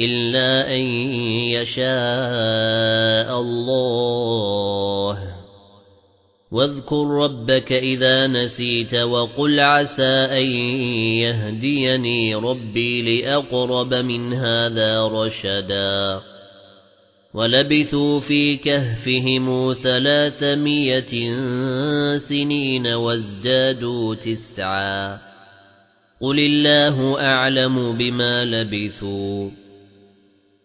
إِلَّا أَن يَشَاءَ اللَّهُ. وَاذْكُر رَّبَّكَ إِذَا نَسِيتَ وَقُلْ عَسَى أَن يَهْدِيَنِي رَبِّي لِأَقْرَبَ مِنْ هَذَا رَشَدًا. وَلَبِثُوا فِي كَهْفِهِمْ ثَلَاثَمِائَةٍ سِنِينَ وَازْدَادُوا تِسْعًا. قُلِ اللَّهُ أَعْلَمُ بِمَا لَبِثُوا.